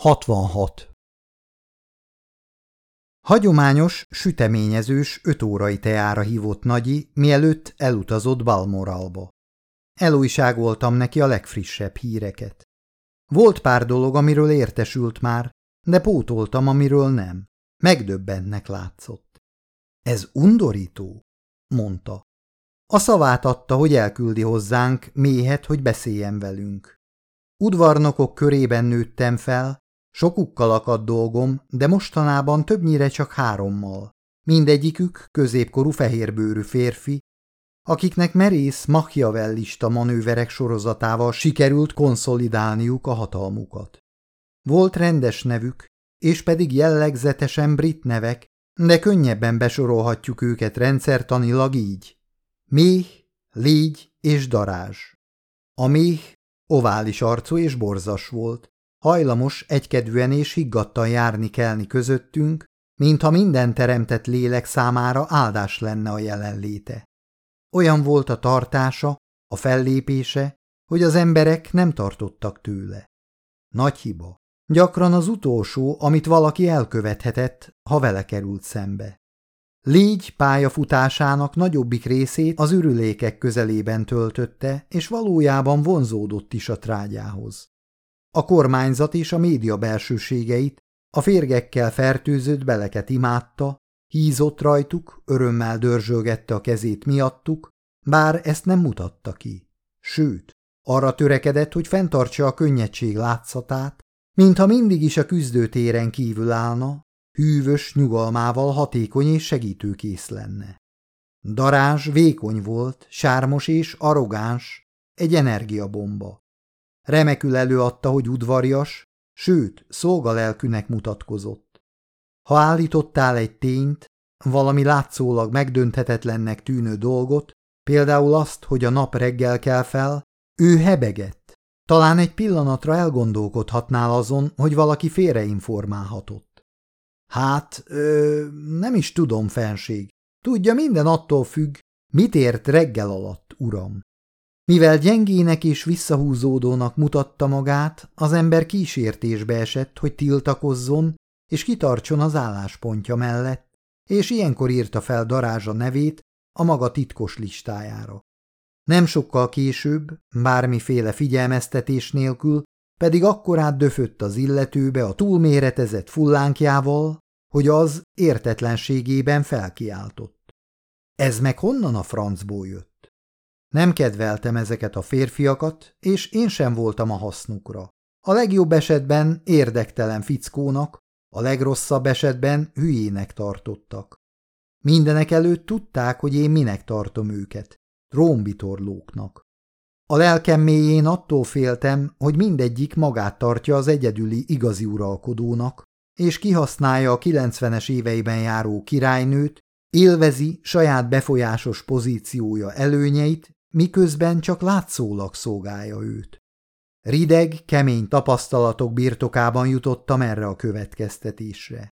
66. Hagyományos, süteményezős, öt órai teára hívott Nagyi, mielőtt elutazott Balmoralba. Elújságoltam neki a legfrissebb híreket. Volt pár dolog, amiről értesült már, de pótoltam, amiről nem. Megdöbbennek látszott. Ez undorító, mondta. A szavát adta, hogy elküldi hozzánk méhet, hogy beszéljen velünk. Udvarnokok körében nőttem fel, Sokukkal akadt dolgom, de mostanában többnyire csak hárommal. Mindegyikük középkorú fehérbőrű férfi, akiknek merész machiavellista manőverek sorozatával sikerült konszolidálniuk a hatalmukat. Volt rendes nevük, és pedig jellegzetesen brit nevek, de könnyebben besorolhatjuk őket rendszertanilag így. Méh, légy és darázs. A méh ovális arcú és borzas volt, hajlamos egykedvűen és higgadtan járni kelni közöttünk, mintha minden teremtett lélek számára áldás lenne a jelenléte. Olyan volt a tartása, a fellépése, hogy az emberek nem tartottak tőle. Nagy hiba. Gyakran az utolsó, amit valaki elkövethetett, ha vele került szembe. Légy pályafutásának nagyobbik részét az ürülékek közelében töltötte, és valójában vonzódott is a trágyához. A kormányzat és a média belsőségeit, a férgekkel fertőzött beleket imádta, hízott rajtuk, örömmel dörzsölgette a kezét miattuk, bár ezt nem mutatta ki. Sőt, arra törekedett, hogy fenntartsa a könnyedség látszatát, mintha mindig is a küzdőtéren kívül állna, hűvös nyugalmával hatékony és segítőkész lenne. Darázs vékony volt, sármos és arrogáns, egy energiabomba. Remekül előadta, hogy udvarjas, sőt, szolgalelkűnek mutatkozott. Ha állítottál egy tényt, valami látszólag megdönthetetlennek tűnő dolgot, például azt, hogy a nap reggel kell fel, ő hebegett. Talán egy pillanatra elgondolkodhatnál azon, hogy valaki félreinformálhatott. Hát, ö, nem is tudom, fenség. Tudja, minden attól függ, mit ért reggel alatt, uram. Mivel gyengének és visszahúzódónak mutatta magát, az ember kísértésbe esett, hogy tiltakozzon és kitartson az álláspontja mellett, és ilyenkor írta fel Darázsa nevét a maga titkos listájára. Nem sokkal később, bármiféle figyelmeztetés nélkül, pedig akkorát döfött az illetőbe a túlméretezett fullánkjával, hogy az értetlenségében felkiáltott. Ez meg honnan a francból jött? Nem kedveltem ezeket a férfiakat, és én sem voltam a hasznukra. A legjobb esetben érdektelen fickónak, a legrosszabb esetben hülyének tartottak. Mindenek előtt tudták, hogy én minek tartom őket, trómbitorlóknak. A lelkem mélyén attól féltem, hogy mindegyik magát tartja az egyedüli igazi uralkodónak, és kihasználja a 90-es éveiben járó királynőt, élvezi saját befolyásos pozíciója előnyeit, miközben csak látszólag szolgálja őt. Rideg, kemény tapasztalatok birtokában jutottam erre a következtetésre.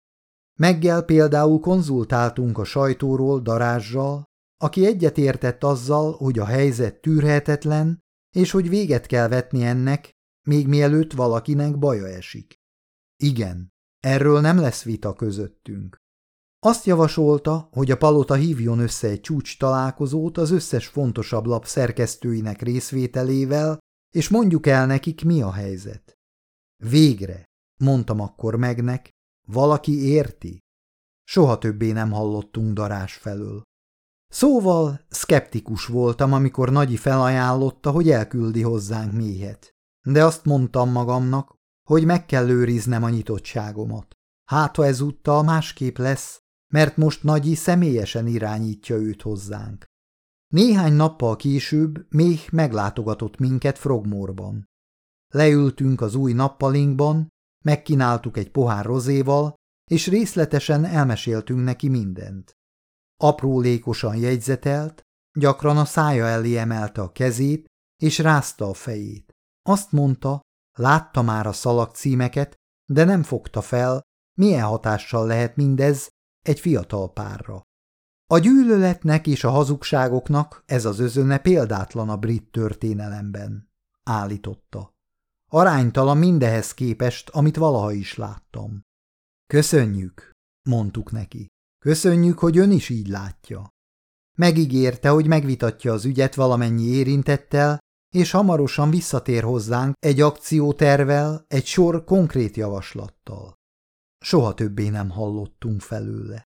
Meggel például konzultáltunk a sajtóról Darázsral, aki egyetértett azzal, hogy a helyzet tűrhetetlen, és hogy véget kell vetni ennek, még mielőtt valakinek baja esik. Igen, erről nem lesz vita közöttünk. Azt javasolta, hogy a palota hívjon össze egy csúcs találkozót az összes fontosabb lap szerkesztőinek részvételével, és mondjuk el nekik, mi a helyzet. Végre, mondtam akkor megnek, valaki érti. Soha többé nem hallottunk darás felől. Szóval szkeptikus voltam, amikor Nagyi felajánlotta, hogy elküldi hozzánk méhet. De azt mondtam magamnak, hogy meg kell őriznem a nyitottságomat. Hát, ha ezúttal másképp lesz, mert most Nagyi személyesen irányítja őt hozzánk. Néhány nappal később még meglátogatott minket Frogmorban. Leültünk az új nappalinkban, megkínáltuk egy pohár rozéval, és részletesen elmeséltünk neki mindent. Aprólékosan jegyzetelt, gyakran a szája elé emelte a kezét, és rázta a fejét. Azt mondta, látta már a szalagcímeket, de nem fogta fel, milyen hatással lehet mindez egy fiatal párra. A gyűlöletnek és a hazugságoknak ez az özöne példátlan a brit történelemben, állította. Aránytalan mindehez képest, amit valaha is láttam. Köszönjük, mondtuk neki. Köszönjük, hogy ön is így látja. Megígérte, hogy megvitatja az ügyet valamennyi érintettel, és hamarosan visszatér hozzánk egy akciótervel, egy sor konkrét javaslattal. Soha többé nem hallottunk felőle.